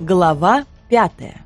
Глава пятая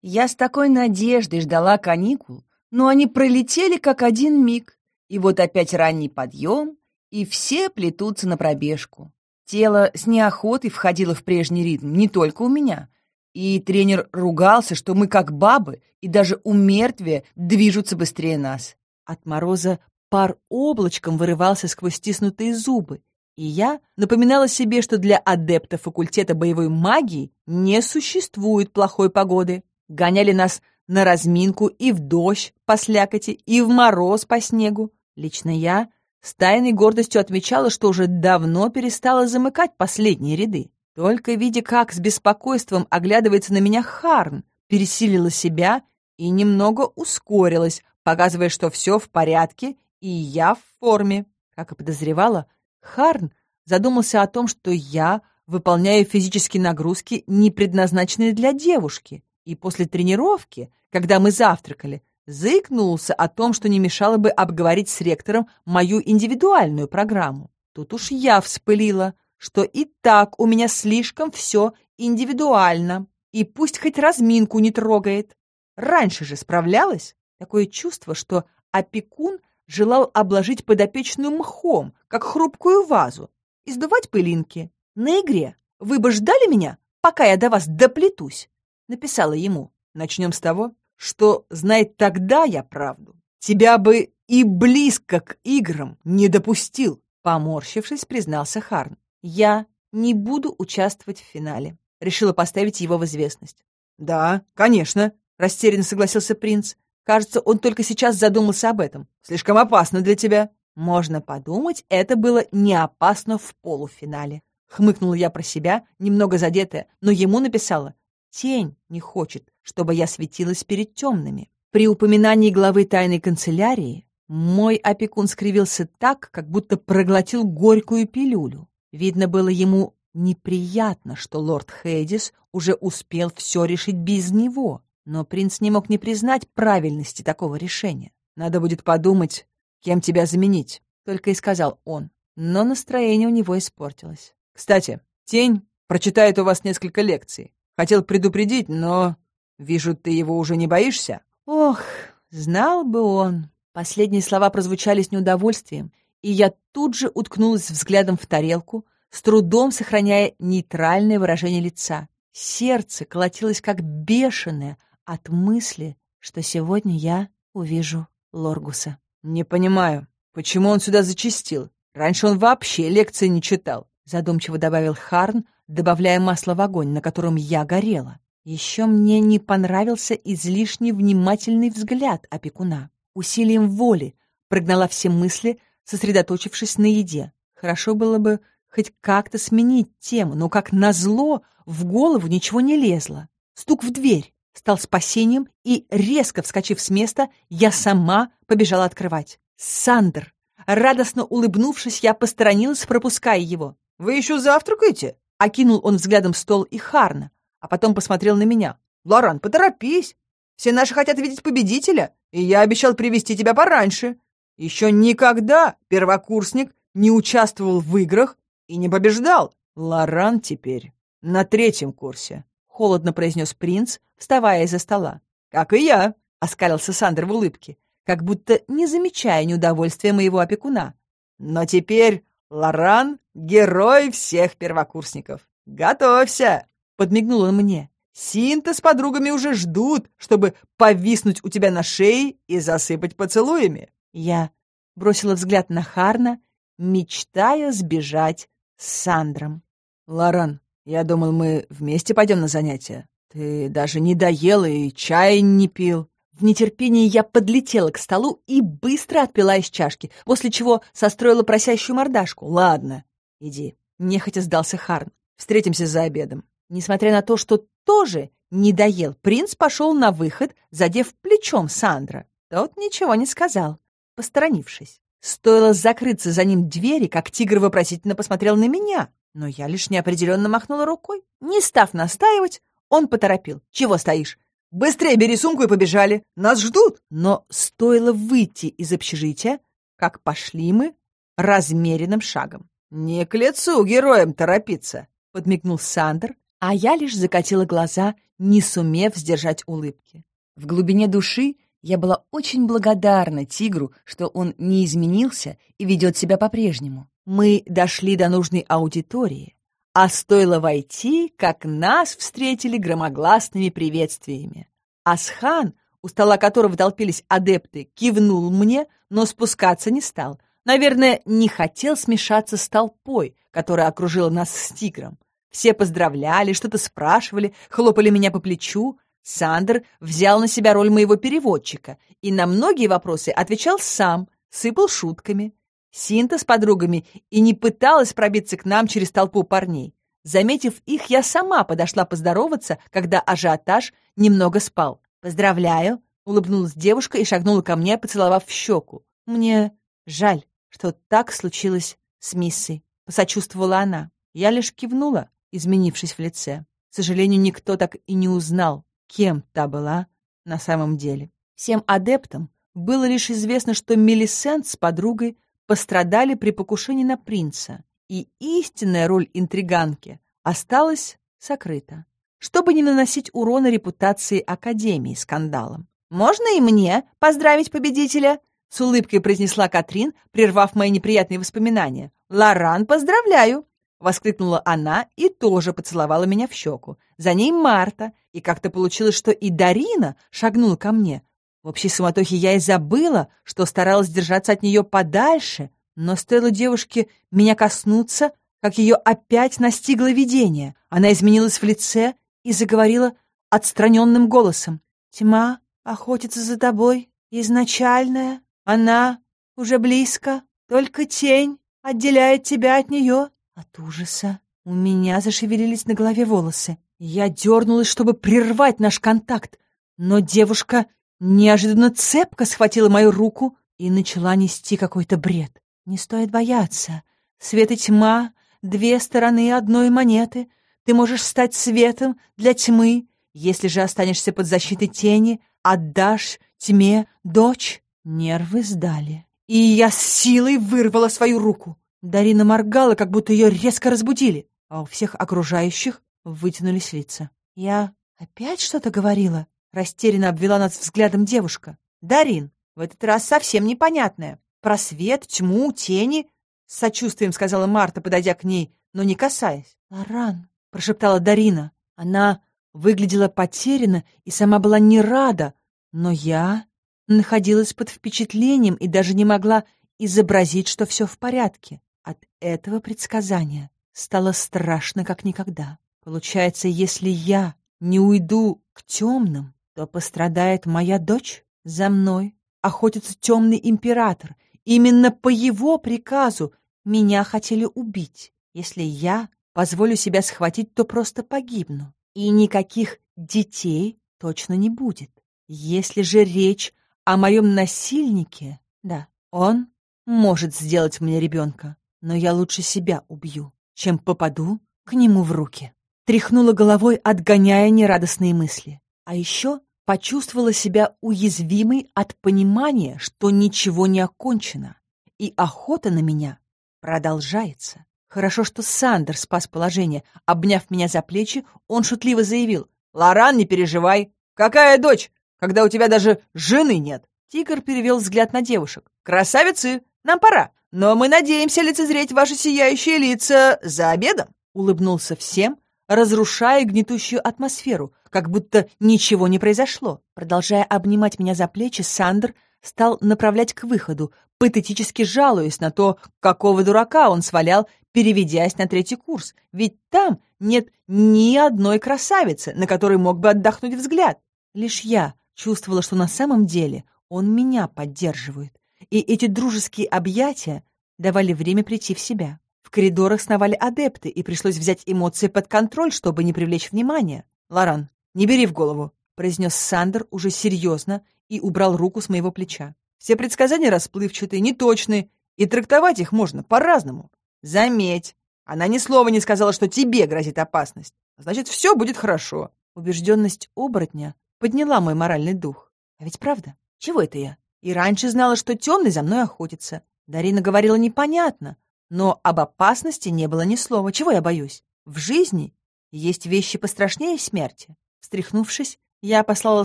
Я с такой надеждой ждала каникул, но они пролетели как один миг. И вот опять ранний подъем, и все плетутся на пробежку. Тело с неохотой входило в прежний ритм, не только у меня. И тренер ругался, что мы как бабы, и даже у мертвия движутся быстрее нас. От мороза пар облачком вырывался сквозь стиснутые зубы, и я напоминала себе, что для адепта факультета боевой магии не существует плохой погоды. Гоняли нас на разминку и в дождь по слякоти, и в мороз по снегу. Лично я с тайной гордостью отмечала, что уже давно перестала замыкать последние ряды. Только видя, как с беспокойством оглядывается на меня Харн, пересилила себя и немного ускорилась, показывая, что все в порядке и я в форме. Как и подозревала, Харн задумался о том, что я выполняю физические нагрузки, не предназначенные для девушки, и после тренировки, когда мы завтракали, заикнулся о том, что не мешало бы обговорить с ректором мою индивидуальную программу. Тут уж я вспылила, что и так у меня слишком все индивидуально, и пусть хоть разминку не трогает. Раньше же справлялась. Такое чувство, что опекун желал обложить подопечную мхом, как хрупкую вазу, и сдувать пылинки. На игре вы бы ждали меня, пока я до вас доплетусь, написала ему. Начнем с того, что, знает тогда я правду, тебя бы и близко к играм не допустил, поморщившись, признался Харн. Я не буду участвовать в финале. Решила поставить его в известность. Да, конечно, растерянно согласился принц. Кажется, он только сейчас задумался об этом. Слишком опасно для тебя. Можно подумать, это было не опасно в полуфинале. Хмыкнула я про себя, немного задетая, но ему написала. Тень не хочет, чтобы я светилась перед темными. При упоминании главы тайной канцелярии мой опекун скривился так, как будто проглотил горькую пилюлю. Видно было ему неприятно, что лорд Хейдис уже успел все решить без него. Но принц не мог не признать правильности такого решения. «Надо будет подумать, кем тебя заменить», — только и сказал он. Но настроение у него испортилось. «Кстати, Тень прочитает у вас несколько лекций. Хотел предупредить, но... Вижу, ты его уже не боишься?» «Ох, знал бы он». Последние слова прозвучали с неудовольствием, и я тут же уткнулась взглядом в тарелку, с трудом сохраняя нейтральное выражение лица. Сердце колотилось как бешеное от мысли, что сегодня я увижу Лоргуса. «Не понимаю, почему он сюда зачистил? Раньше он вообще лекции не читал», — задумчиво добавил Харн, добавляя масло в огонь, на котором я горела. Еще мне не понравился излишне внимательный взгляд опекуна. Усилием воли прогнала все мысли, сосредоточившись на еде. Хорошо было бы хоть как-то сменить тему, но, как назло, в голову ничего не лезло. Стук в дверь стал спасением, и, резко вскочив с места, я сама побежала открывать. «Сандр!» Радостно улыбнувшись, я посторонилась, пропуская его. «Вы еще завтракаете?» Окинул он взглядом стол и Харна, а потом посмотрел на меня. «Лоран, поторопись! Все наши хотят видеть победителя, и я обещал привести тебя пораньше. Еще никогда первокурсник не участвовал в играх и не побеждал. Лоран теперь на третьем курсе холодно произнес принц, вставая из-за стола. «Как и я», — оскалился Сандер в улыбке, как будто не замечая неудовольствия моего опекуна. «Но теперь Лоран — герой всех первокурсников. Готовься!» — подмигнул он мне. «Синта с подругами уже ждут, чтобы повиснуть у тебя на шее и засыпать поцелуями». Я бросила взгляд на Харна, мечтая сбежать с Сандром. «Лоран, я думал, мы вместе пойдем на занятия. Ты даже не доел и чай не пил. В нетерпении я подлетела к столу и быстро отпила из чашки, после чего состроила просящую мордашку. «Ладно, иди». Нехотя сдался Харн. «Встретимся за обедом». Несмотря на то, что тоже не доел, принц пошел на выход, задев плечом Сандра. Тот ничего не сказал, посторонившись. Стоило закрыться за ним двери, как тигр вопросительно посмотрел на меня. Но я лишь неопределенно махнула рукой. Не став настаивать, он поторопил. «Чего стоишь? Быстрее бери сумку и побежали! Нас ждут!» Но стоило выйти из общежития, как пошли мы размеренным шагом. «Не к лицу героям торопиться!» — подмигнул Сандер, а я лишь закатила глаза, не сумев сдержать улыбки. В глубине души я была очень благодарна тигру, что он не изменился и ведет себя по-прежнему. Мы дошли до нужной аудитории, а стоило войти, как нас встретили громогласными приветствиями. Асхан, у стола которого толпились адепты, кивнул мне, но спускаться не стал. Наверное, не хотел смешаться с толпой, которая окружила нас с тигром. Все поздравляли, что-то спрашивали, хлопали меня по плечу. Сандер взял на себя роль моего переводчика и на многие вопросы отвечал сам, сыпал шутками. Синта с подругами и не пыталась пробиться к нам через толпу парней. Заметив их, я сама подошла поздороваться, когда ажиотаж немного спал. «Поздравляю!» — улыбнулась девушка и шагнула ко мне, поцеловав в щеку. «Мне жаль, что так случилось с Миссой», — посочувствовала она. Я лишь кивнула, изменившись в лице. К сожалению, никто так и не узнал, кем та была на самом деле. Всем адептам было лишь известно, что Мелисент с подругой пострадали при покушении на принца, и истинная роль интриганки осталась сокрыта, чтобы не наносить урона репутации Академии скандалом. «Можно и мне поздравить победителя?» — с улыбкой произнесла Катрин, прервав мои неприятные воспоминания. «Лоран, поздравляю!» — воскликнула она и тоже поцеловала меня в щеку. За ней Марта, и как-то получилось, что и Дарина шагнула ко мне, в общей суматохе я и забыла, что старалась держаться от нее подальше, но стоило девушке меня коснуться, как ее опять настигло видение. Она изменилась в лице и заговорила отстраненным голосом. «Тьма охотится за тобой, изначальная. Она уже близко, только тень отделяет тебя от нее». От ужаса у меня зашевелились на голове волосы. Я дернулась, чтобы прервать наш контакт, но девушка неожиданно цепко схватила мою руку и начала нести какой-то бред. Не стоит бояться. Свет и тьма — две стороны одной монеты. Ты можешь стать светом для тьмы. Если же останешься под защитой тени, отдашь тьме дочь. Нервы сдали. И я с силой вырвала свою руку. Дарина моргала, как будто ее резко разбудили, а у всех окружающих вытянулись лица. Я опять что-то говорила? Растерянно обвела нас взглядом девушка. «Дарин, в этот раз совсем непонятное. Про свет, тьму, тени...» С сочувствием сказала Марта, подойдя к ней, но не касаясь. «Лоран», — прошептала Дарина. Она выглядела потеряна и сама была не рада, но я находилась под впечатлением и даже не могла изобразить, что все в порядке. От этого предсказания стало страшно, как никогда. Получается, если я не уйду к темным, то пострадает моя дочь. За мной охотится темный император. Именно по его приказу меня хотели убить. Если я позволю себя схватить, то просто погибну. И никаких детей точно не будет. Если же речь о моем насильнике, да, он может сделать мне ребенка, но я лучше себя убью, чем попаду к нему в руки. Тряхнула головой, отгоняя нерадостные мысли. А еще почувствовала себя уязвимой от понимания, что ничего не окончено, и охота на меня продолжается. Хорошо, что Сандер спас положение. Обняв меня за плечи, он шутливо заявил. «Лоран, не переживай. Какая дочь, когда у тебя даже жены нет?» Тигр перевел взгляд на девушек. «Красавицы, нам пора, но мы надеемся лицезреть ваши сияющие лица за обедом», улыбнулся всем, разрушая гнетущую атмосферу, как будто ничего не произошло. Продолжая обнимать меня за плечи, Сандр стал направлять к выходу, патетически жалуясь на то, какого дурака он свалял, переведясь на третий курс, ведь там нет ни одной красавицы, на которой мог бы отдохнуть взгляд. Лишь я чувствовала, что на самом деле он меня поддерживает, и эти дружеские объятия давали время прийти в себя. В коридорах сновали адепты, и пришлось взять эмоции под контроль, чтобы не привлечь внимания. «Лоран, не бери в голову», — произнес Сандер уже серьезно и убрал руку с моего плеча. «Все предсказания расплывчатые, неточные, и трактовать их можно по-разному. Заметь, она ни слова не сказала, что тебе грозит опасность. Значит, все будет хорошо». Убежденность оборотня подняла мой моральный дух. А ведь правда, чего это я? И раньше знала, что темный за мной охотится. Дарина говорила непонятно, но об опасности не было ни слова. Чего я боюсь? в жизни есть вещи пострашнее смерти. Встряхнувшись, я послала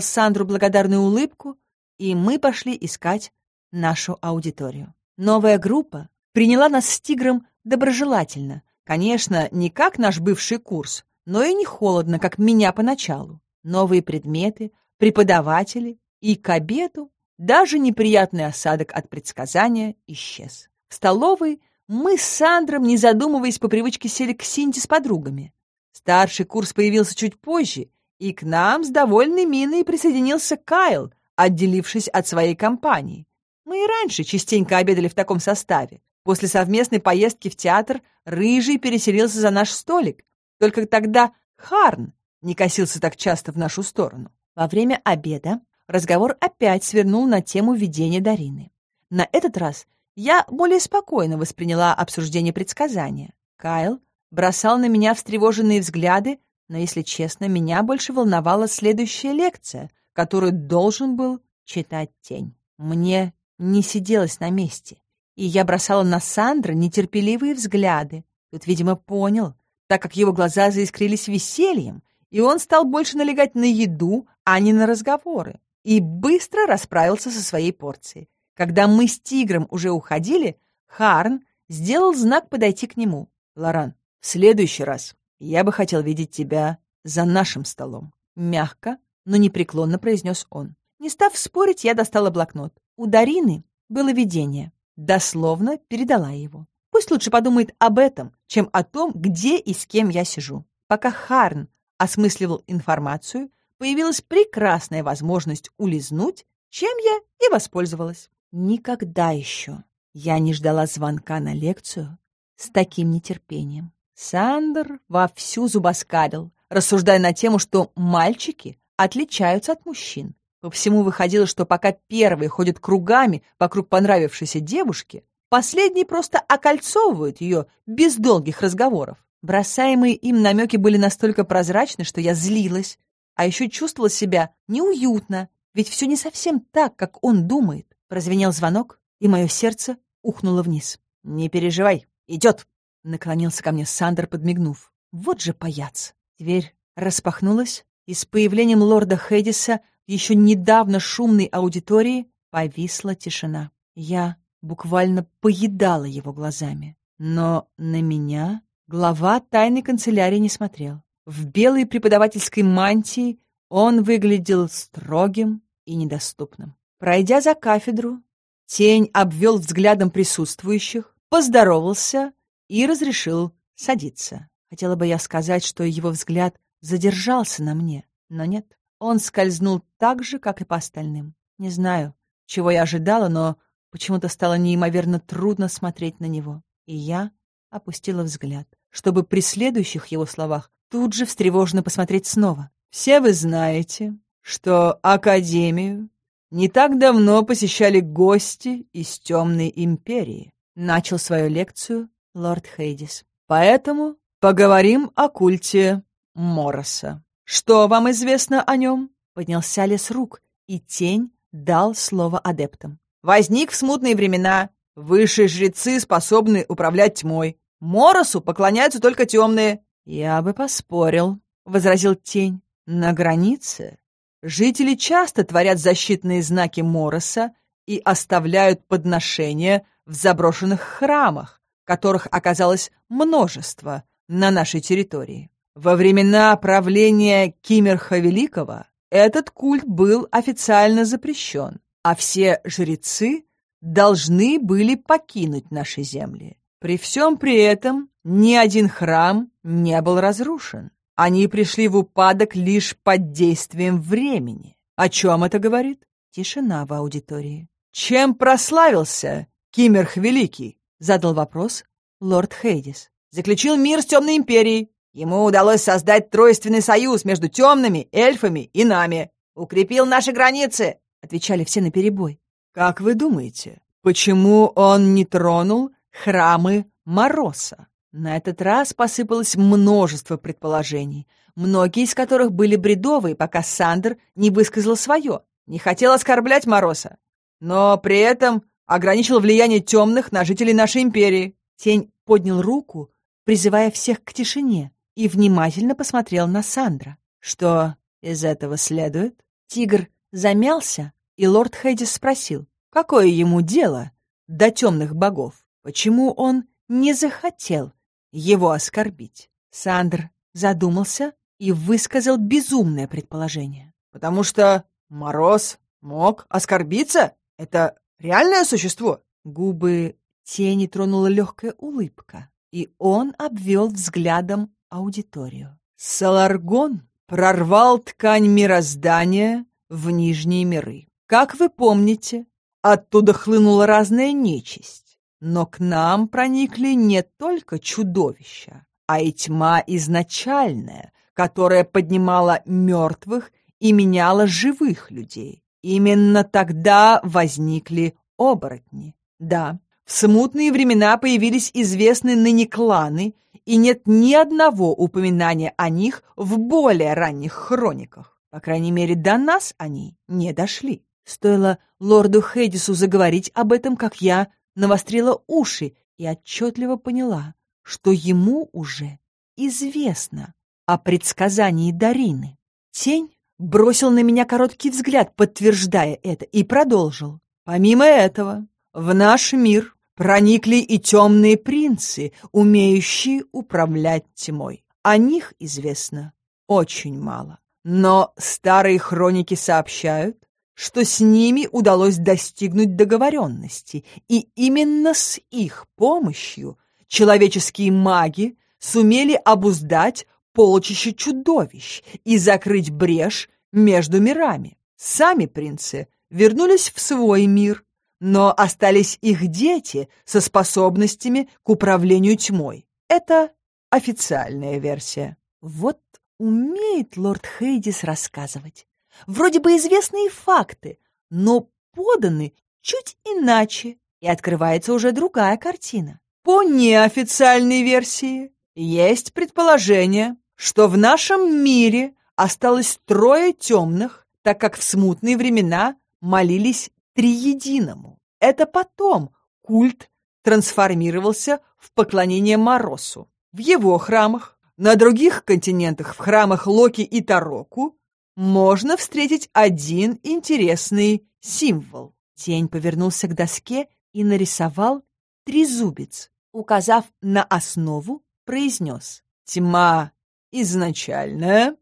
Сандру благодарную улыбку, и мы пошли искать нашу аудиторию. Новая группа приняла нас с тигром доброжелательно. Конечно, не как наш бывший курс, но и не холодно, как меня поначалу. Новые предметы, преподаватели, и к обеду даже неприятный осадок от предсказания исчез. В столовой мы с Сандром, не задумываясь по привычке, сели к Синди с подругами. Старший курс появился чуть позже, и к нам с довольной миной присоединился Кайл, отделившись от своей компании. Мы и раньше частенько обедали в таком составе. После совместной поездки в театр Рыжий переселился за наш столик. Только тогда Харн не косился так часто в нашу сторону. Во время обеда разговор опять свернул на тему видения Дарины. На этот раз я более спокойно восприняла обсуждение предсказания. Кайл бросал на меня встревоженные взгляды, но, если честно, меня больше волновала следующая лекция, которую должен был читать тень. Мне не сиделось на месте, и я бросала на Сандра нетерпеливые взгляды. Тут, видимо, понял, так как его глаза заискрились весельем, и он стал больше налегать на еду, а не на разговоры, и быстро расправился со своей порцией. Когда мы с тигром уже уходили, Харн сделал знак подойти к нему. «Лоран, в следующий раз я бы хотел видеть тебя за нашим столом», — мягко, но непреклонно произнес он. Не став спорить, я достала блокнот. У Дарины было видение. Дословно передала его. Пусть лучше подумает об этом, чем о том, где и с кем я сижу. Пока Харн осмысливал информацию, появилась прекрасная возможность улизнуть, чем я и воспользовалась. Никогда еще я не ждала звонка на лекцию с таким нетерпением. Сандер вовсю зубоскалил, рассуждая на тему, что мальчики отличаются от мужчин. По всему выходило, что пока первые ходят кругами вокруг понравившейся девушки, последние просто окольцовывают ее без долгих разговоров. Бросаемые им намеки были настолько прозрачны, что я злилась, а еще чувствовала себя неуютно, ведь все не совсем так, как он думает. Прозвенел звонок, и мое сердце ухнуло вниз. «Не переживай, идет!» — наклонился ко мне Сандер, подмигнув. «Вот же паяц!» Дверь распахнулась, и с появлением лорда Хэдиса в еще недавно шумной аудитории повисла тишина. Я буквально поедала его глазами. Но на меня глава тайной канцелярии не смотрел. В белой преподавательской мантии он выглядел строгим и недоступным. Пройдя за кафедру, тень обвел взглядом присутствующих, поздоровался и разрешил садиться. Хотела бы я сказать, что его взгляд задержался на мне, но нет. Он скользнул так же, как и по остальным. Не знаю, чего я ожидала, но почему-то стало неимоверно трудно смотреть на него. И я опустила взгляд, чтобы при следующих его словах тут же встревоженно посмотреть снова. «Все вы знаете, что Академию не так давно посещали гости из Темной Империи», начал свою лекцию лорд Хейдис. «Поэтому поговорим о культе Мороса. Что вам известно о нем?» Поднялся лес рук, и тень дал слово адептам. «Возник в смутные времена. Высшие жрецы способны управлять тьмой. Моросу поклоняются только темные». «Я бы поспорил», — возразил тень. «На границе Жители часто творят защитные знаки Мороса и оставляют подношения в заброшенных храмах, которых оказалось множество на нашей территории. Во времена правления Кимерха Великого этот культ был официально запрещен, а все жрецы должны были покинуть наши земли. При всем при этом ни один храм не был разрушен. Они пришли в упадок лишь под действием времени. О чем это говорит? Тишина в аудитории. Чем прославился Кимерх Великий? Задал вопрос лорд Хейдис. Заключил мир с Темной Империей. Ему удалось создать тройственный союз между темными, эльфами и нами. Укрепил наши границы, отвечали все наперебой. Как вы думаете, почему он не тронул храмы Мороса? На этот раз посыпалось множество предположений, многие из которых были бредовые, пока Сандер не высказал свое. Не хотел оскорблять Мороса, но при этом ограничил влияние темных на жителей нашей империи. Тень поднял руку, призывая всех к тишине, и внимательно посмотрел на Сандра. «Что из этого следует?» Тигр замялся, и лорд Хэддис спросил, какое ему дело до темных богов? Почему он не захотел его оскорбить? Сандр задумался и высказал безумное предположение. «Потому что Мороз мог оскорбиться? Это реальное существо?» Губы тени тронула легкая улыбка, и он обвел взглядом аудиторию. Саларгон прорвал ткань мироздания в нижние миры. Как вы помните, оттуда хлынула разная нечисть, но к нам проникли не только чудовища, а и тьма изначальная, которая поднимала мертвых и меняла живых людей. Именно тогда возникли оборотни. Да, в смутные времена появились известные ныне кланы, и нет ни одного упоминания о них в более ранних хрониках. По крайней мере, до нас они не дошли. Стоило лорду Хедису заговорить об этом, как я навострила уши и отчетливо поняла, что ему уже известно о предсказании Дарины. Тень бросил на меня короткий взгляд, подтверждая это, и продолжил. Помимо этого, в наш мир проникли и темные принцы, умеющие управлять тьмой. О них известно очень мало. Но старые хроники сообщают, что с ними удалось достигнуть договоренности, и именно с их помощью человеческие маги сумели обуздать полчище чудовищ и закрыть брешь между мирами. Сами принцы вернулись в свой мир, но остались их дети со способностями к управлению тьмой. Это официальная версия. Вот умеет лорд Хейдис рассказывать. Вроде бы известные факты, но поданы чуть иначе, и открывается уже другая картина. По неофициальной версии есть предположение, что в нашем мире осталось трое темных, так как в смутные времена молились триединому. Это потом культ трансформировался в поклонение Моросу. В его храмах, на других континентах, в храмах Локи и Тароку, можно встретить один интересный символ. Тень повернулся к доске и нарисовал трезубец. Указав на основу, произнес «Тьма изначальная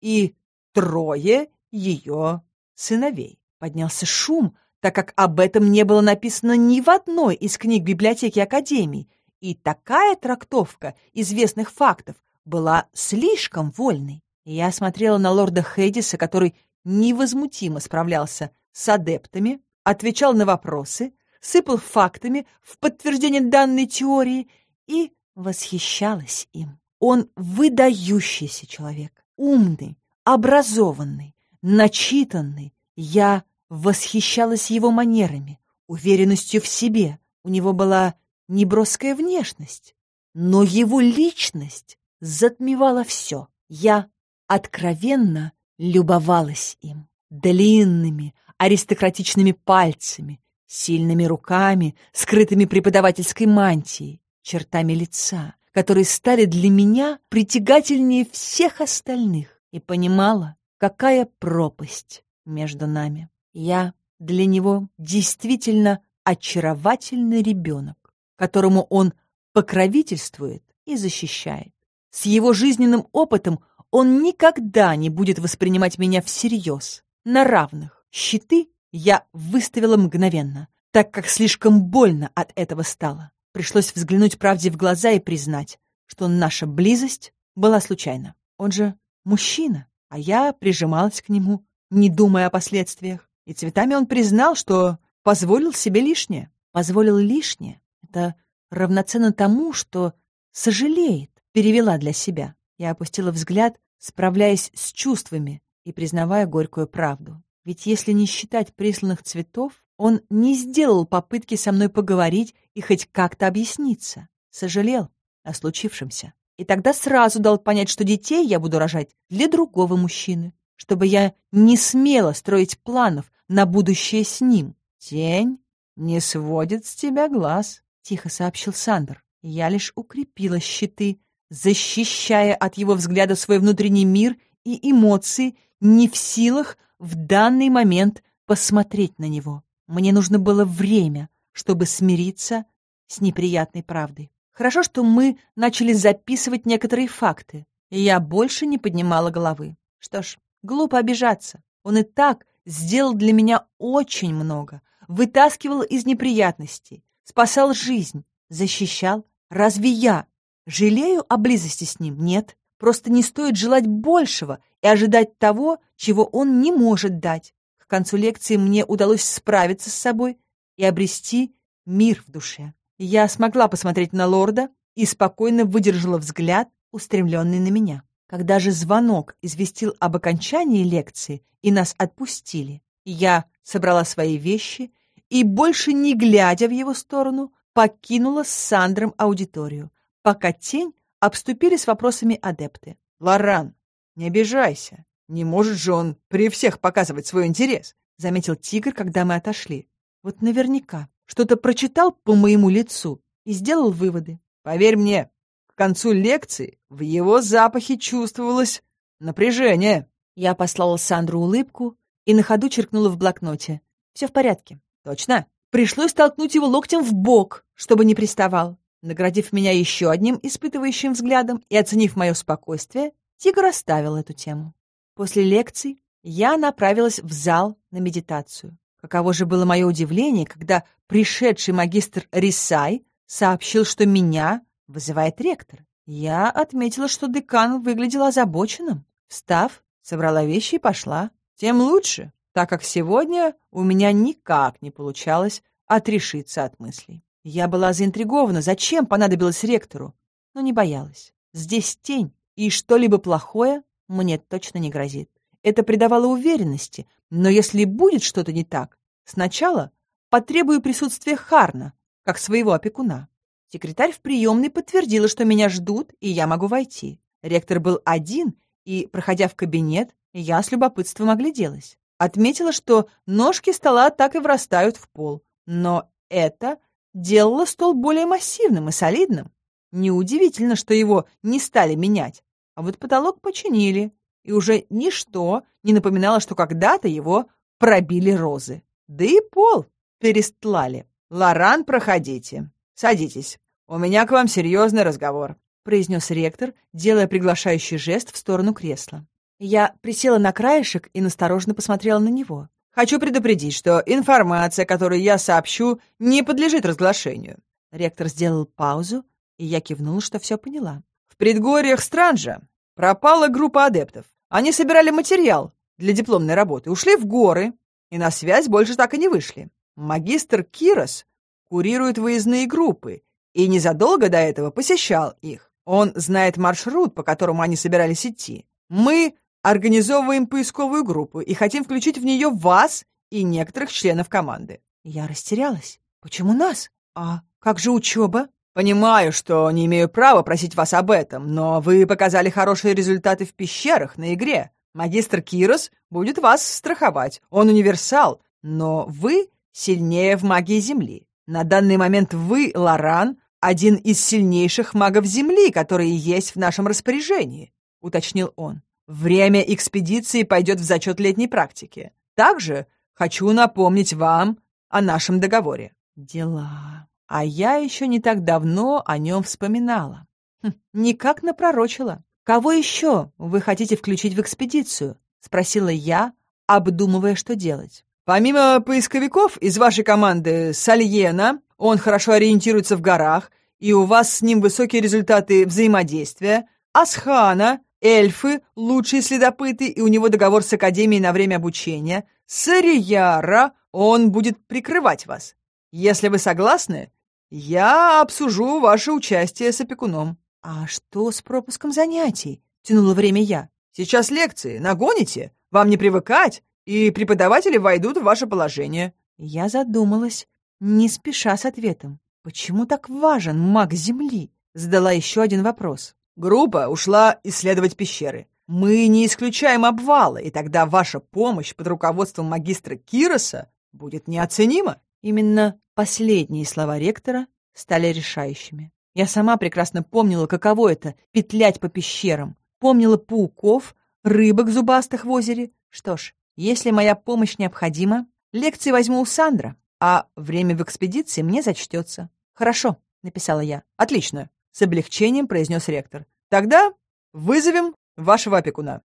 и трое ее сыновей». Поднялся шум, так как об этом не было написано ни в одной из книг библиотеки Академии, и такая трактовка известных фактов была слишком вольной. Я смотрела на лорда Хейдиса, который невозмутимо справлялся с адептами, отвечал на вопросы, сыпал фактами в подтверждение данной теории и восхищалась им. Он выдающийся человек, умный, образованный, начитанный. Я восхищалась его манерами, уверенностью в себе. У него была неброская внешность, но его личность затмевала все. Я откровенно любовалась им. Длинными, аристократичными пальцами, сильными руками, скрытыми преподавательской мантией, чертами лица, которые стали для меня притягательнее всех остальных, и понимала, какая пропасть между нами. Я для него действительно очаровательный ребенок, которому он покровительствует и защищает. С его жизненным опытом он никогда не будет воспринимать меня всерьез, на равных. Щиты я выставила мгновенно, так как слишком больно от этого стало. Пришлось взглянуть правде в глаза и признать, что наша близость была случайна. Он же мужчина, а я прижималась к нему, не думая о последствиях. И цветами он признал, что позволил себе лишнее. Позволил лишнее. Это равноценно тому, что сожалеет, перевела для себя. Я опустила взгляд, справляясь с чувствами и признавая горькую правду. Ведь если не считать присланных цветов, он не сделал попытки со мной поговорить и хоть как-то объясниться. Сожалел о случившемся. И тогда сразу дал понять, что детей я буду рожать для другого мужчины, чтобы я не смела строить планов на будущее с ним. «Тень не сводит с тебя глаз», — тихо сообщил Сандер. Я лишь укрепила щиты, защищая от его взгляда свой внутренний мир и эмоции, не в силах в данный момент посмотреть на него. Мне нужно было время, чтобы смириться с неприятной правдой. Хорошо, что мы начали записывать некоторые факты, и я больше не поднимала головы. Что ж, глупо обижаться. Он и так сделал для меня очень много, вытаскивал из неприятностей, спасал жизнь, защищал. Разве я жалею о близости с ним? Нет. Просто не стоит желать большего и ожидать того, чего он не может дать. Концу лекции мне удалось справиться с собой и обрести мир в душе. Я смогла посмотреть на лорда и спокойно выдержала взгляд, устремленный на меня. Когда же звонок известил об окончании лекции и нас отпустили, я собрала свои вещи и, больше не глядя в его сторону, покинула с Сандром аудиторию, пока тень обступили с вопросами адепты. «Лоран, не обижайся. Не может же он при всех показывать свой интерес», — заметил тигр, когда мы отошли. Вот наверняка что-то прочитал по моему лицу и сделал выводы. Поверь мне, к концу лекции в его запахе чувствовалось напряжение. Я послала Сандру улыбку и на ходу черкнула в блокноте. Все в порядке. Точно? Пришлось толкнуть его локтем в бок, чтобы не приставал. Наградив меня еще одним испытывающим взглядом и оценив мое спокойствие, тигр оставил эту тему. После лекций я направилась в зал на медитацию. Каково же было мое удивление, когда пришедший магистр Рисай сообщил, что меня вызывает ректор. Я отметила, что декан выглядел озабоченным. Встав, собрала вещи и пошла. Тем лучше, так как сегодня у меня никак не получалось отрешиться от мыслей. Я была заинтригована, зачем понадобилось ректору, но не боялась. Здесь тень, и что-либо плохое мне точно не грозит. Это придавало уверенности, но если будет что-то не так, сначала потребую присутствия Харна, как своего опекуна. Секретарь в приемной подтвердила, что меня ждут, и я могу войти. Ректор был один, и, проходя в кабинет, я с любопытством огляделась. Отметила, что ножки стола так и врастают в пол, но это делало стол более массивным и солидным. Неудивительно, что его не стали менять, а вот потолок починили, и уже ничто не напоминало, что когда-то его пробили розы. Да и пол перестлали. «Лоран, проходите. Садитесь. У меня к вам серьезный разговор», — произнес ректор, делая приглашающий жест в сторону кресла. Я присела на краешек и настороженно посмотрела на него. «Хочу предупредить, что информация, которую я сообщу, не подлежит разглашению». Ректор сделал паузу, и я кивнула, что все поняла. «В предгорьях Странжа пропала группа адептов. Они собирали материал для дипломной работы, ушли в горы и на связь больше так и не вышли. Магистр Кирос курирует выездные группы и незадолго до этого посещал их. Он знает маршрут, по которому они собирались идти. Мы организовываем поисковую группу и хотим включить в нее вас и некоторых членов команды. Я растерялась. Почему нас? А как же учеба? Понимаю, что не имею права просить вас об этом, но вы показали хорошие результаты в пещерах на игре. Магистр Кирос будет вас страховать. Он универсал, но вы сильнее в магии Земли. На данный момент вы, Лоран, один из сильнейших магов Земли, которые есть в нашем распоряжении», — уточнил он. «Время экспедиции пойдет в зачет летней практики. Также хочу напомнить вам о нашем договоре». «Дела. А я еще не так давно о нем вспоминала. Хм, никак напророчила. Кого еще вы хотите включить в экспедицию?» — спросила я, обдумывая, что делать. «Помимо поисковиков из вашей команды Сальена, он хорошо ориентируется в горах, и у вас с ним высокие результаты взаимодействия, Асхана, эльфы, лучшие следопыты, и у него договор с Академией на время обучения, Сарияра, он будет прикрывать вас. Если вы согласны, я обсужу ваше участие с опекуном». «А что с пропуском занятий?» — тянуло время я. «Сейчас лекции. Нагоните? Вам не привыкать, и преподаватели войдут в ваше положение». Я задумалась, не спеша с ответом. «Почему так важен маг Земли?» Задала еще один вопрос. «Группа ушла исследовать пещеры. Мы не исключаем обвалы, и тогда ваша помощь под руководством магистра Кироса будет неоценима». Именно последние слова ректора стали решающими. Я сама прекрасно помнила, каково это — петлять по пещерам. Помнила пауков, рыбок зубастых в озере. Что ж, если моя помощь необходима, лекции возьму у Сандра, а время в экспедиции мне зачтется. Хорошо, — написала я. Отлично, — с облегчением произнес ректор. Тогда вызовем вашего опекуна.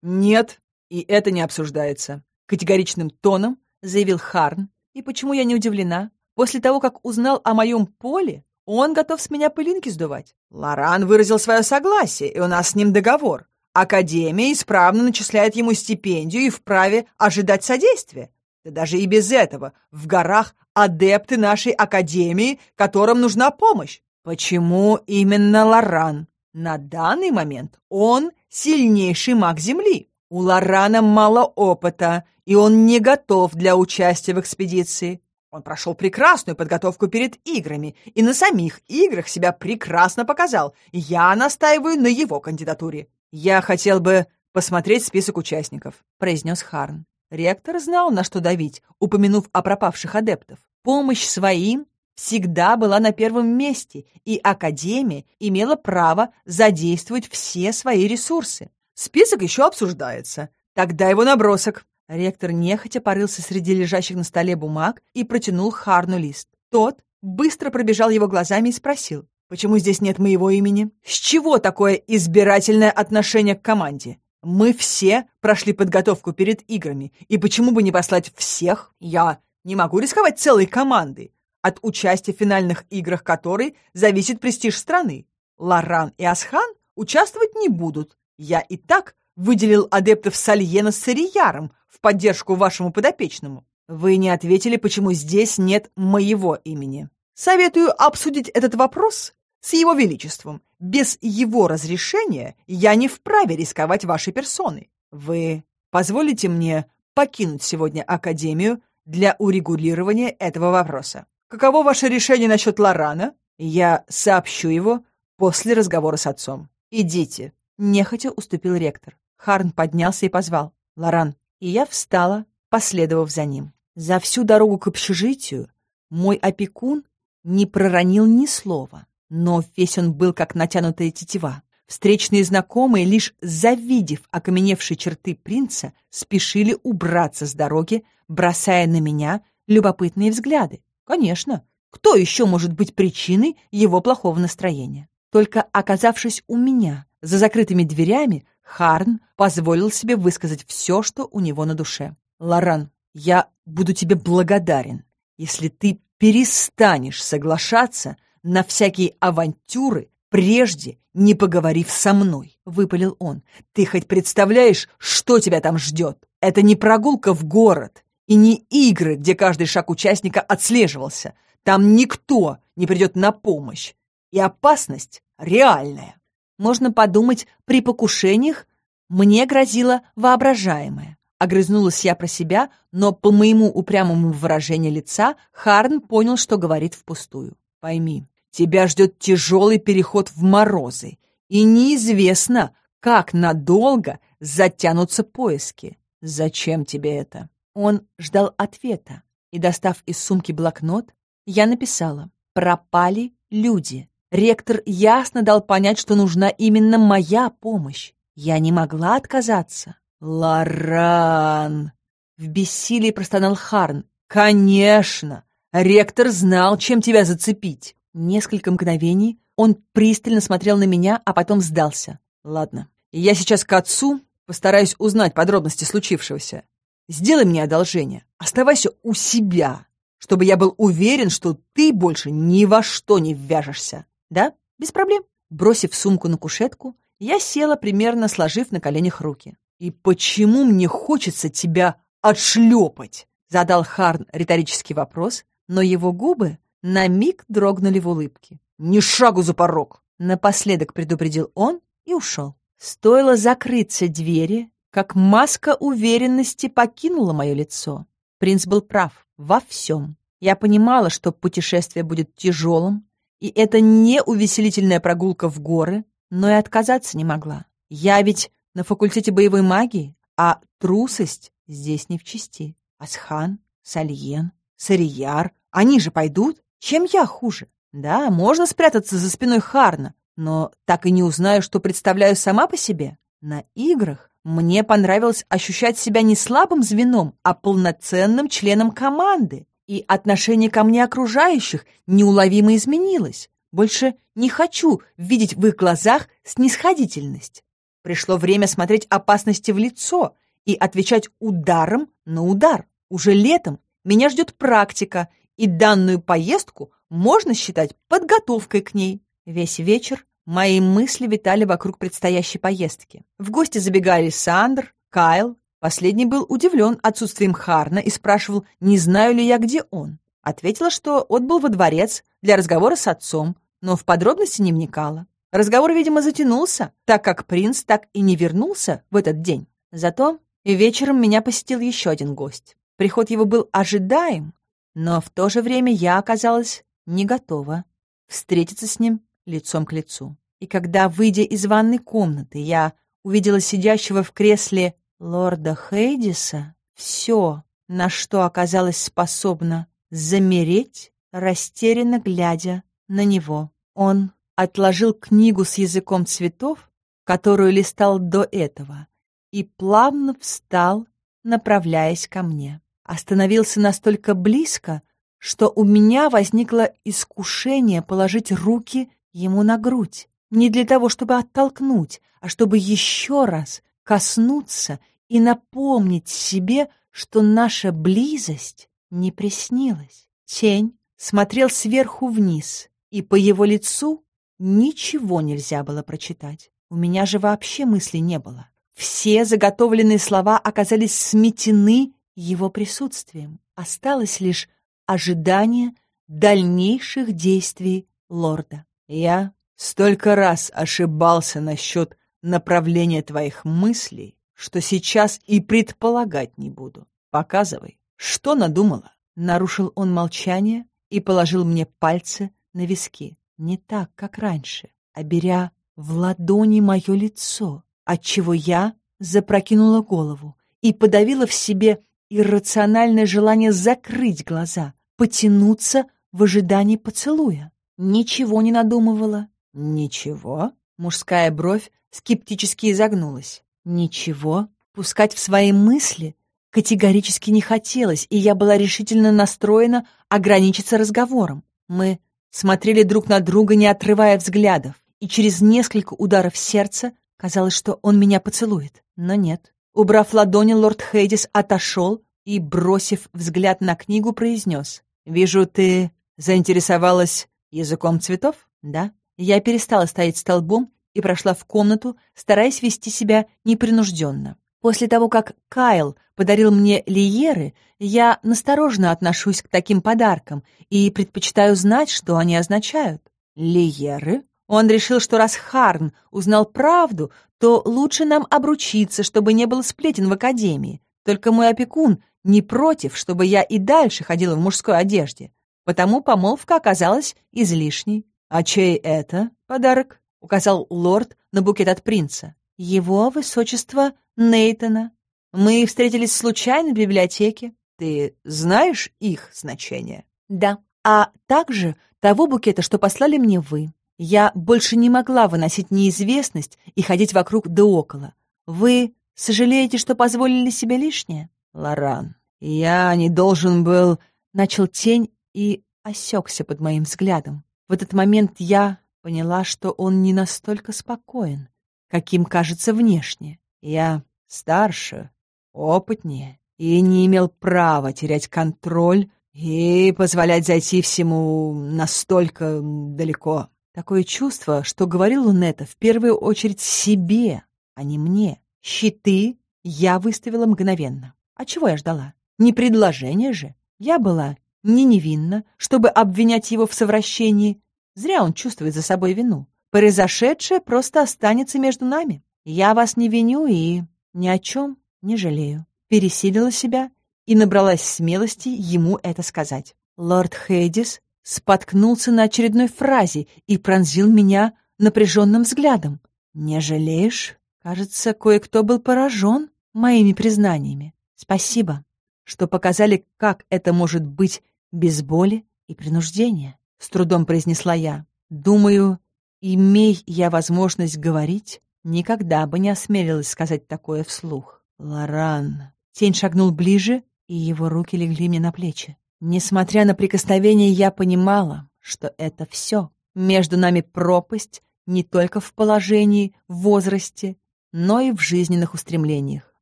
Нет, и это не обсуждается. Категоричным тоном заявил Харн. И почему я не удивлена? После того, как узнал о моем поле, он готов с меня пылинки сдувать. Лоран выразил свое согласие, и у нас с ним договор. Академия исправно начисляет ему стипендию и вправе ожидать содействия. Да даже и без этого в горах адепты нашей Академии, которым нужна помощь. Почему именно Лоран? На данный момент он сильнейший маг Земли. У Лорана мало опыта, и он не готов для участия в экспедиции. Он прошел прекрасную подготовку перед играми и на самих играх себя прекрасно показал. Я настаиваю на его кандидатуре. Я хотел бы посмотреть список участников, произнес Харн. Ректор знал, на что давить, упомянув о пропавших адептов. Помощь своим всегда была на первом месте, и Академия имела право задействовать все свои ресурсы. Список еще обсуждается. Тогда его набросок. Ректор нехотя порылся среди лежащих на столе бумаг и протянул Харну лист. Тот быстро пробежал его глазами и спросил, «Почему здесь нет моего имени? С чего такое избирательное отношение к команде? Мы все прошли подготовку перед играми, и почему бы не послать всех? Я не могу рисковать целой командой, от участия в финальных играх которой зависит престиж страны. Лоран и Асхан участвовать не будут. Я и так выделил адептов Сальена с Сарияром в поддержку вашему подопечному. Вы не ответили, почему здесь нет моего имени. Советую обсудить этот вопрос с его величеством. Без его разрешения я не вправе рисковать вашей персоной. Вы позволите мне покинуть сегодня Академию для урегулирования этого вопроса. Каково ваше решение насчет Лорана? Я сообщу его после разговора с отцом. Идите. Нехотя уступил ректор. Харн поднялся и позвал. «Лоран». И я встала, последовав за ним. За всю дорогу к общежитию мой опекун не проронил ни слова, но весь он был как натянутая тетива. Встречные знакомые, лишь завидев окаменевшие черты принца, спешили убраться с дороги, бросая на меня любопытные взгляды. Конечно, кто еще может быть причиной его плохого настроения? Только оказавшись у меня, за закрытыми дверями, Харн позволил себе высказать все, что у него на душе. «Лоран, я буду тебе благодарен, если ты перестанешь соглашаться на всякие авантюры, прежде не поговорив со мной», — выпалил он. «Ты хоть представляешь, что тебя там ждет? Это не прогулка в город и не игры, где каждый шаг участника отслеживался. Там никто не придет на помощь, и опасность реальная. Можно подумать, при покушениях мне грозило воображаемое. Огрызнулась я про себя, но по моему упрямому выражению лица Харн понял, что говорит впустую. «Пойми, тебя ждет тяжелый переход в морозы, и неизвестно, как надолго затянутся поиски. Зачем тебе это?» Он ждал ответа, и, достав из сумки блокнот, я написала «Пропали люди». Ректор ясно дал понять, что нужна именно моя помощь. Я не могла отказаться. «Лоран!» В бессилии простонал Харн. «Конечно! Ректор знал, чем тебя зацепить!» Несколько мгновений он пристально смотрел на меня, а потом сдался. «Ладно, я сейчас к отцу постараюсь узнать подробности случившегося. Сделай мне одолжение. Оставайся у себя, чтобы я был уверен, что ты больше ни во что не ввяжешься. Да, без проблем. Бросив сумку на кушетку, я села, примерно сложив на коленях руки. «И почему мне хочется тебя отшлепать?» Задал Харн риторический вопрос, но его губы на миг дрогнули в улыбке. «Ни шагу за порог!» Напоследок предупредил он и ушел. Стоило закрыться двери, как маска уверенности покинула мое лицо. Принц был прав во всем. Я понимала, что путешествие будет тяжелым, и это не увеселительная прогулка в горы, но и отказаться не могла. Я ведь на факультете боевой магии, а трусость здесь не в чести. Асхан, Сальен, Сарияр, они же пойдут? Чем я хуже? Да, можно спрятаться за спиной Харна, но так и не узнаю, что представляю сама по себе. На играх мне понравилось ощущать себя не слабым звеном, а полноценным членом команды. И отношение ко мне окружающих неуловимо изменилось. Больше не хочу видеть в их глазах снисходительность. Пришло время смотреть опасности в лицо и отвечать ударом на удар. Уже летом меня ждет практика, и данную поездку можно считать подготовкой к ней. Весь вечер мои мысли витали вокруг предстоящей поездки. В гости забегали Сандр, Кайл. Последний был удивлен отсутствием Харна и спрашивал, не знаю ли я, где он. Ответила, что отбыл во дворец для разговора с отцом, но в подробности не вникала. Разговор, видимо, затянулся, так как принц так и не вернулся в этот день. Зато вечером меня посетил еще один гость. Приход его был ожидаем, но в то же время я оказалась не готова встретиться с ним лицом к лицу. И когда, выйдя из ванной комнаты, я увидела сидящего в кресле лорда Хейдиса, все, на что оказалась способна замереть, растерянно глядя на него. Он отложил книгу с языком цветов, которую листал до этого, и плавно встал, направляясь ко мне. Остановился настолько близко, что у меня возникло искушение положить руки ему на грудь. Не для того, чтобы оттолкнуть, а чтобы еще раз коснуться и напомнить себе, что наша близость не приснилась. Тень смотрел сверху вниз, и по его лицу ничего нельзя было прочитать. У меня же вообще мыслей не было. Все заготовленные слова оказались сметены его присутствием. Осталось лишь ожидание дальнейших действий лорда. Я столько раз ошибался насчет направления твоих мыслей, что сейчас и предполагать не буду. Показывай, что надумала. Нарушил он молчание и положил мне пальцы на виски. Не так, как раньше, а беря в ладони мое лицо, отчего я запрокинула голову и подавила в себе иррациональное желание закрыть глаза, потянуться в ожидании поцелуя. Ничего не надумывала. Ничего? Мужская бровь скептически изогнулась. Ничего. Пускать в свои мысли категорически не хотелось, и я была решительно настроена ограничиться разговором. Мы смотрели друг на друга, не отрывая взглядов, и через несколько ударов сердца казалось, что он меня поцелует. Но нет. Убрав ладони, лорд Хейдис отошел и, бросив взгляд на книгу, произнес. «Вижу, ты заинтересовалась языком цветов?» «Да». Я перестала стоять столбом и прошла в комнату, стараясь вести себя непринужденно. После того, как Кайл подарил мне лиеры, я насторожно отношусь к таким подаркам и предпочитаю знать, что они означают. Лиеры? Он решил, что раз Харн узнал правду, то лучше нам обручиться, чтобы не было сплетен в академии. Только мой опекун не против, чтобы я и дальше ходила в мужской одежде. Потому помолвка оказалась излишней. «А чей это подарок?» — указал лорд на букет от принца. «Его высочество Нейтона. Мы встретились случайно в библиотеке. Ты знаешь их значение?» «Да. А также того букета, что послали мне вы. Я больше не могла выносить неизвестность и ходить вокруг да около. Вы сожалеете, что позволили себе лишнее?» «Лоран, я не должен был...» Начал тень и осекся под моим взглядом. В этот момент я поняла, что он не настолько спокоен, каким кажется внешне. Я старше, опытнее и не имел права терять контроль и позволять зайти всему настолько далеко. Такое чувство, что говорил Лунета в первую очередь себе, а не мне. Щиты я выставила мгновенно. А чего я ждала? Не предложение же. Я была не невинна, чтобы обвинять его в совращении. Зря он чувствует за собой вину. Произошедшее просто останется между нами. Я вас не виню и ни о чем не жалею. Пересилила себя и набралась смелости ему это сказать. Лорд Хейдис споткнулся на очередной фразе и пронзил меня напряженным взглядом. «Не жалеешь?» Кажется, кое-кто был поражен моими признаниями. Спасибо, что показали, как это может быть без боли и принуждения. — с трудом произнесла я. «Думаю, имей я возможность говорить, никогда бы не осмелилась сказать такое вслух. Лоран...» Тень шагнул ближе, и его руки легли мне на плечи. Несмотря на прикосновение, я понимала, что это все. Между нами пропасть не только в положении, в возрасте, но и в жизненных устремлениях.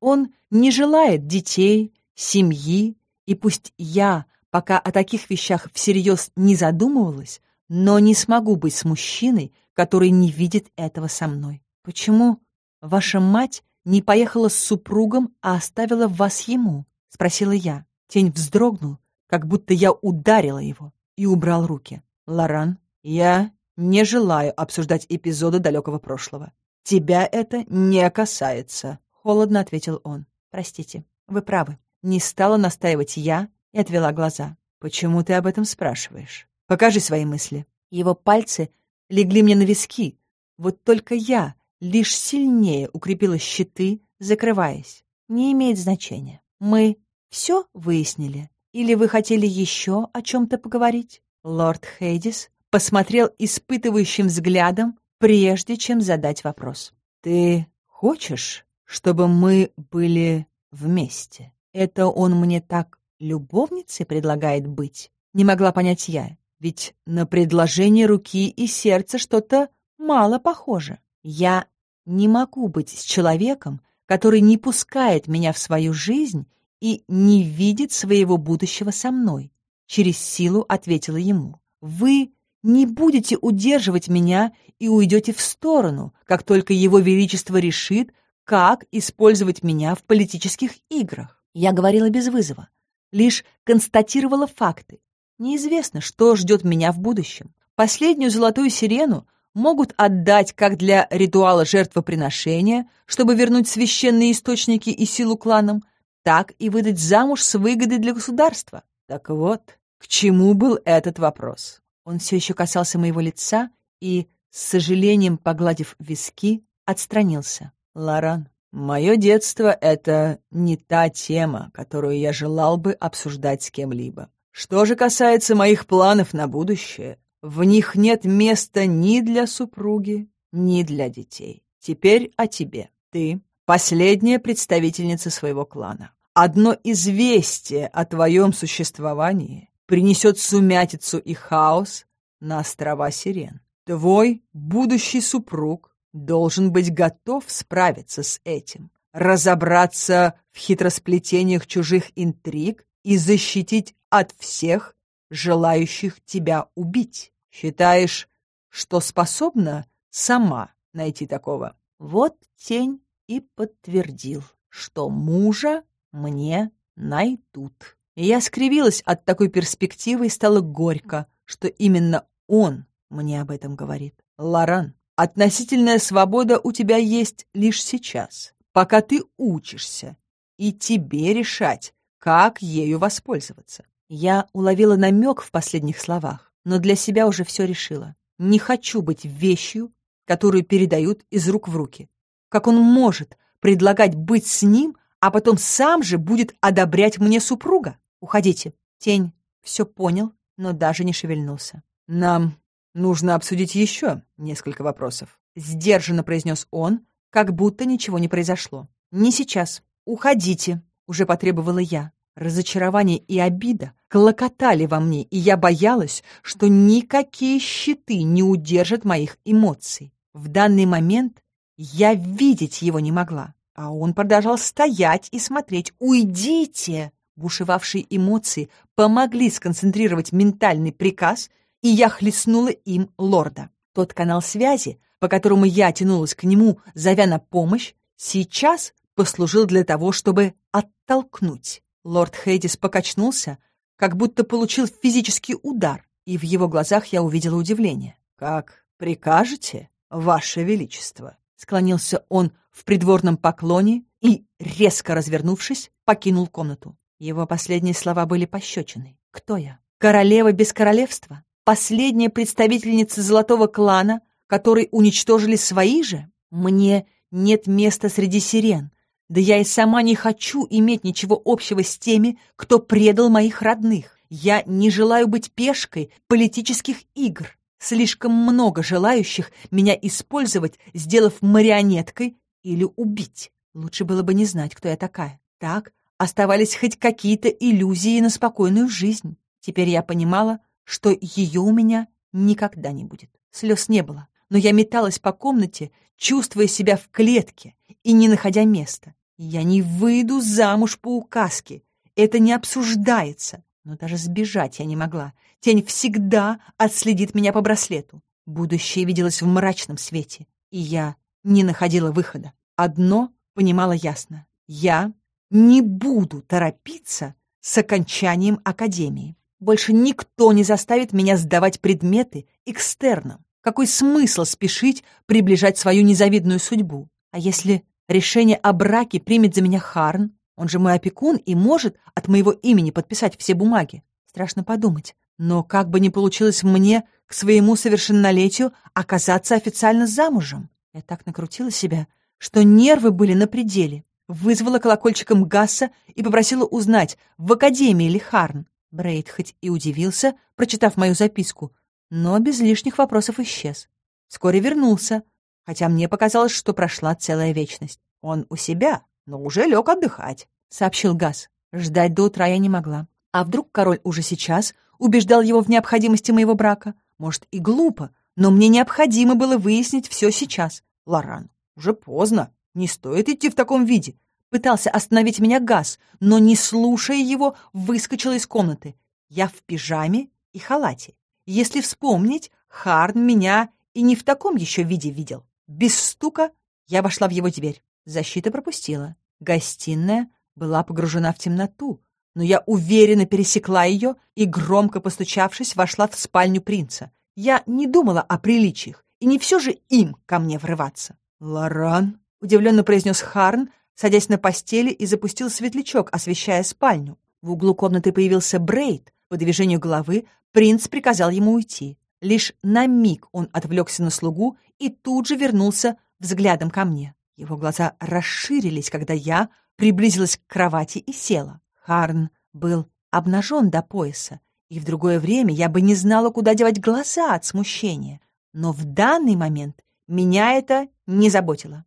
Он не желает детей, семьи, и пусть я пока о таких вещах всерьез не задумывалась, но не смогу быть с мужчиной, который не видит этого со мной. Почему ваша мать не поехала с супругом, а оставила вас ему? — спросила я. Тень вздрогнул, как будто я ударила его, и убрал руки. «Лоран, я не желаю обсуждать эпизоды далекого прошлого. Тебя это не касается», — холодно ответил он. «Простите, вы правы. Не стала настаивать я и отвела глаза. «Почему ты об этом спрашиваешь? Покажи свои мысли». Его пальцы легли мне на виски. Вот только я лишь сильнее укрепила щиты, закрываясь. Не имеет значения. Мы все выяснили? Или вы хотели еще о чем-то поговорить? Лорд Хейдис посмотрел испытывающим взглядом, прежде чем задать вопрос. «Ты хочешь, чтобы мы были вместе?» Это он мне так любовницей предлагает быть? Не могла понять я, ведь на предложение руки и сердца что-то мало похоже. Я не могу быть с человеком, который не пускает меня в свою жизнь и не видит своего будущего со мной. Через силу ответила ему. Вы не будете удерживать меня и уйдете в сторону, как только его величество решит, как использовать меня в политических играх. Я говорила без вызова, лишь констатировала факты. Неизвестно, что ждет меня в будущем. Последнюю золотую сирену могут отдать как для ритуала жертвоприношения, чтобы вернуть священные источники и силу кланам, так и выдать замуж с выгодой для государства. Так вот, к чему был этот вопрос? Он все еще касался моего лица и, с сожалением погладив виски, отстранился. Лоран, мое детство — это не та тема, которую я желал бы обсуждать с кем-либо. Что же касается моих планов на будущее, в них нет места ни для супруги, ни для детей. Теперь о тебе. Ты — последняя представительница своего клана. Одно известие о твоем существовании принесет сумятицу и хаос на острова Сирен. Твой будущий супруг должен быть готов справиться с этим, разобраться в хитросплетениях чужих интриг и защитить от всех, желающих тебя убить. Считаешь, что способна сама найти такого? Вот тень и подтвердил, что мужа мне найдут. я скривилась от такой перспективы и стало горько, что именно он мне об этом говорит. Лоран, относительная свобода у тебя есть лишь сейчас, пока ты учишься, и тебе решать, как ею воспользоваться. Я уловила намек в последних словах, но для себя уже все решила. Не хочу быть вещью, которую передают из рук в руки. Как он может предлагать быть с ним, а потом сам же будет одобрять мне супруга. Уходите. Тень все понял, но даже не шевельнулся. Нам нужно обсудить еще несколько вопросов. Сдержанно произнес он, как будто ничего не произошло. Не сейчас. Уходите, уже потребовала я. Разочарование и обида клокотали во мне, и я боялась, что никакие щиты не удержат моих эмоций. В данный момент я видеть его не могла. А он продолжал стоять и смотреть. «Уйдите!» Бушевавшие эмоции помогли сконцентрировать ментальный приказ, и я хлестнула им лорда. Тот канал связи, по которому я тянулась к нему, зовя на помощь, сейчас послужил для того, чтобы оттолкнуть. Лорд Хейдис покачнулся, как будто получил физический удар, и в его глазах я увидела удивление. «Как прикажете, Ваше Величество?» Склонился он в придворном поклоне и, резко развернувшись, покинул комнату. Его последние слова были пощечиной. «Кто я? Королева без королевства? Последняя представительница золотого клана, который уничтожили свои же? Мне нет места среди сирен. Да я и сама не хочу иметь ничего общего с теми, кто предал моих родных. Я не желаю быть пешкой политических игр. Слишком много желающих меня использовать, сделав марионеткой или убить. Лучше было бы не знать, кто я такая. Так оставались хоть какие-то иллюзии на спокойную жизнь. Теперь я понимала, что ее у меня никогда не будет. Слез не было, но я металась по комнате, чувствуя себя в клетке и не находя места. Я не выйду замуж по указке. Это не обсуждается. Но даже сбежать я не могла. Тень всегда отследит меня по браслету. Будущее виделось в мрачном свете, и я не находила выхода. Одно понимала ясно. Я не буду торопиться с окончанием академии. Больше никто не заставит меня сдавать предметы экстерном. Какой смысл спешить приближать свою незавидную судьбу? А если решение о браке примет за меня Харн, он же мой опекун и может от моего имени подписать все бумаги. Страшно подумать. Но как бы ни получилось мне к своему совершеннолетию оказаться официально замужем. Я так накрутила себя, что нервы были на пределе. Вызвала колокольчиком Гасса и попросила узнать, в академии ли Харн. Брейд хоть и удивился, прочитав мою записку, но без лишних вопросов исчез. Вскоре вернулся, хотя мне показалось, что прошла целая вечность. Он у себя, но уже лег отдыхать», — сообщил Газ. Ждать до утра я не могла. А вдруг король уже сейчас убеждал его в необходимости моего брака? Может, и глупо, но мне необходимо было выяснить все сейчас. Лоран, уже поздно, не стоит идти в таком виде. Пытался остановить меня Газ, но, не слушая его, выскочила из комнаты. Я в пижаме и халате. Если вспомнить, Харн меня и не в таком еще виде видел. Без стука я вошла в его дверь. Защита пропустила. Гостиная была погружена в темноту, но я уверенно пересекла ее и, громко постучавшись, вошла в спальню принца. Я не думала о приличиях, и не все же им ко мне врываться. «Лоран?» — удивленно произнес Харн, садясь на постели и запустил светлячок, освещая спальню. В углу комнаты появился Брейд. По движению головы принц приказал ему уйти. Лишь на миг он отвлекся на слугу и тут же вернулся взглядом ко мне. Его глаза расширились, когда я приблизилась к кровати и села. Харн был обнажен до пояса, и в другое время я бы не знала, куда девать глаза от смущения. Но в данный момент меня это не заботило.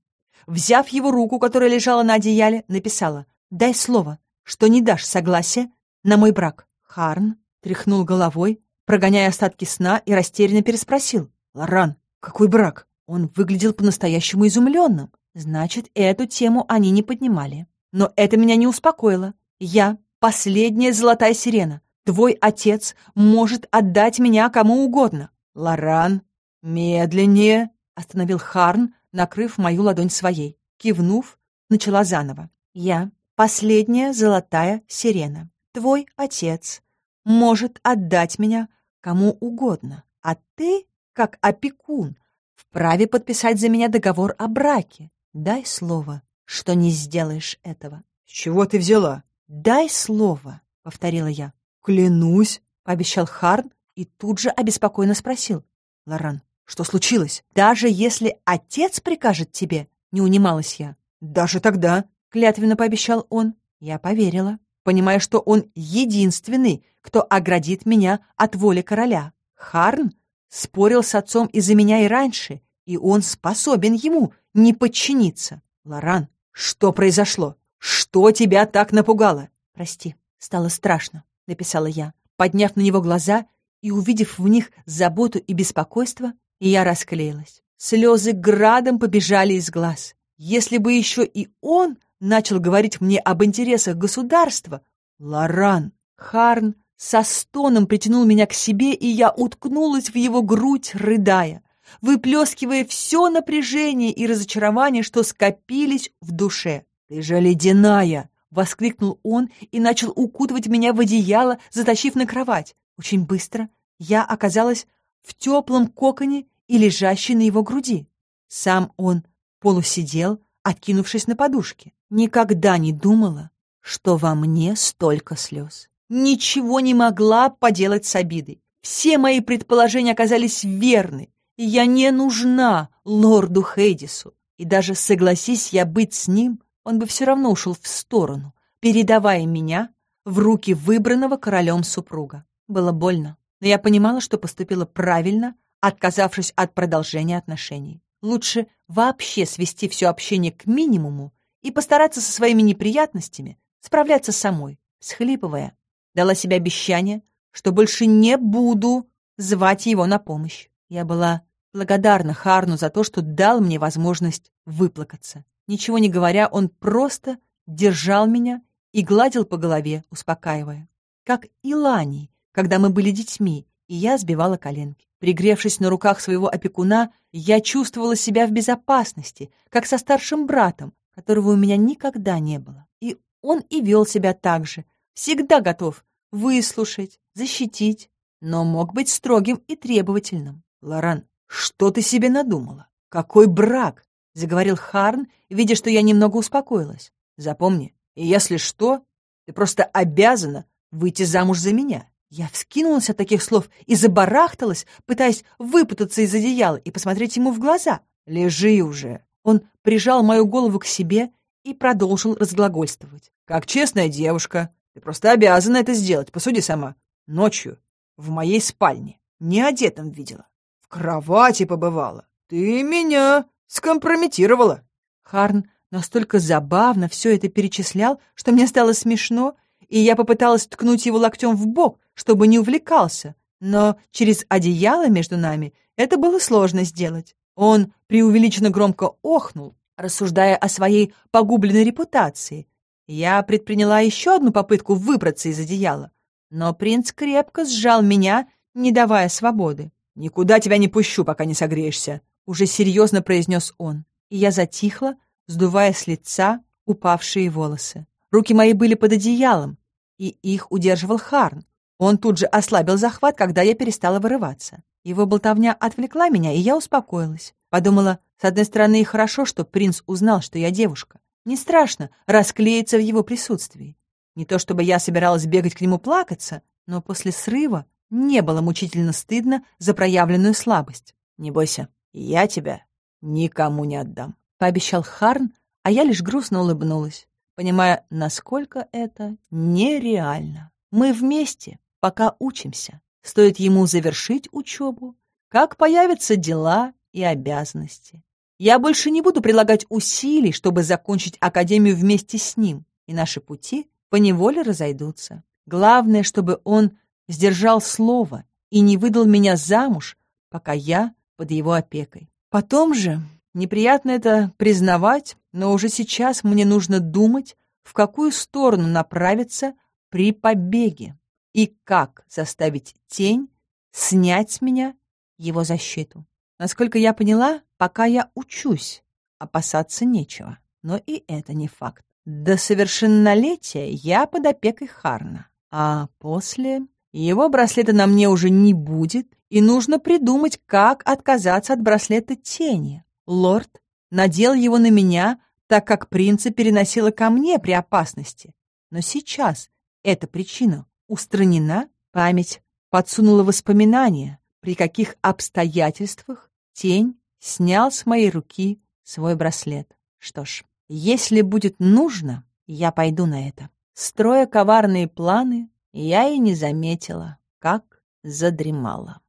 Взяв его руку, которая лежала на одеяле, написала «Дай слово, что не дашь согласия на мой брак». Харн тряхнул головой, прогоняя остатки сна, и растерянно переспросил «Лоран, какой брак?» Он выглядел по-настоящему изумленным. Значит, эту тему они не поднимали. Но это меня не успокоило. Я — последняя золотая сирена. Твой отец может отдать меня кому угодно. Лоран, медленнее, — остановил Харн, накрыв мою ладонь своей. Кивнув, начала заново. Я — последняя золотая сирена. Твой отец может отдать меня кому угодно. А ты, как опекун, вправе подписать за меня договор о браке. Дай слово, что не сделаешь этого. С чего ты взяла? Дай слово, повторила я. Клянусь, пообещал Харн и тут же обеспокоенно спросил. Лоран, что случилось? Даже если отец прикажет тебе, не унималась я. Даже тогда, клятвенно пообещал он. Я поверила, понимая, что он единственный, кто оградит меня от воли короля. Харн спорил с отцом из-за меня и раньше, и он способен ему не подчиниться. Лоран, что произошло? Что тебя так напугало? Прости, стало страшно, написала я, подняв на него глаза и увидев в них заботу и беспокойство, я расклеилась. Слезы градом побежали из глаз. Если бы еще и он начал говорить мне об интересах государства, Лоран, Харн со стоном притянул меня к себе, и я уткнулась в его грудь, рыдая выплескивая все напряжение и разочарование, что скопились в душе. «Ты же ледяная!» — воскликнул он и начал укутывать меня в одеяло, затащив на кровать. Очень быстро я оказалась в теплом коконе и лежащей на его груди. Сам он полусидел, откинувшись на подушке. Никогда не думала, что во мне столько слез. Ничего не могла поделать с обидой. Все мои предположения оказались верны. Я не нужна лорду Хейдису, и даже согласись я быть с ним, он бы все равно ушел в сторону, передавая меня в руки выбранного королем супруга. Было больно, но я понимала, что поступила правильно, отказавшись от продолжения отношений. Лучше вообще свести все общение к минимуму и постараться со своими неприятностями справляться самой, схлипывая. Дала себе обещание, что больше не буду звать его на помощь. Я была благодарна Харну за то, что дал мне возможность выплакаться. Ничего не говоря, он просто держал меня и гладил по голове, успокаивая. Как и Лани, когда мы были детьми, и я сбивала коленки. Пригревшись на руках своего опекуна, я чувствовала себя в безопасности, как со старшим братом, которого у меня никогда не было. И он и вел себя так же, всегда готов выслушать, защитить, но мог быть строгим и требовательным. «Лоран, что ты себе надумала? Какой брак?» — заговорил Харн, видя, что я немного успокоилась. «Запомни, если что, ты просто обязана выйти замуж за меня. Я вскинулась от таких слов и забарахталась, пытаясь выпутаться из одеяла и посмотреть ему в глаза. «Лежи уже!» Он прижал мою голову к себе и продолжил разглагольствовать. «Как честная девушка, ты просто обязана это сделать, посуди сама. Ночью, в моей спальне, не одетым видела. В кровати побывала. Ты меня скомпрометировала!» Харн настолько забавно все это перечислял, что мне стало смешно, и я попыталась ткнуть его локтем в бок, чтобы не увлекался, но через одеяло между нами это было сложно сделать. Он преувеличенно громко охнул, рассуждая о своей погубленной репутации. Я предприняла еще одну попытку выбраться из одеяла, но принц крепко сжал меня, не давая свободы. «Никуда тебя не пущу, пока не согреешься», — уже серьезно произнес он. И я затихла, сдувая с лица упавшие волосы. Руки мои были под одеялом, и их удерживал Харн. Он тут же ослабил захват, когда я перестала вырываться. Его болтовня отвлекла меня, и я успокоилась. Подумала, с одной стороны, и хорошо, что принц узнал, что я девушка. Не страшно расклеиться в его присутствии. Не то чтобы я собиралась бегать к нему плакаться, но после срыва не было мучительно стыдно за проявленную слабость. «Не бойся, я тебя никому не отдам», — пообещал Харн, а я лишь грустно улыбнулась понимая, насколько это нереально. Мы вместе, пока учимся. Стоит ему завершить учебу, как появятся дела и обязанности. Я больше не буду прилагать усилий, чтобы закончить академию вместе с ним, и наши пути поневоле разойдутся. Главное, чтобы он сдержал слово и не выдал меня замуж, пока я под его опекой. Потом же Неприятно это признавать, но уже сейчас мне нужно думать, в какую сторону направиться при побеге и как заставить тень снять с меня его защиту. Насколько я поняла, пока я учусь, опасаться нечего. Но и это не факт. До совершеннолетия я под опекой Харна, а после его браслета на мне уже не будет, и нужно придумать, как отказаться от браслета тени. Лорд надел его на меня, так как принца переносила ко мне при опасности. Но сейчас эта причина устранена, память подсунула воспоминания, при каких обстоятельствах тень снял с моей руки свой браслет. Что ж, если будет нужно, я пойду на это. Строя коварные планы, я и не заметила, как задремала.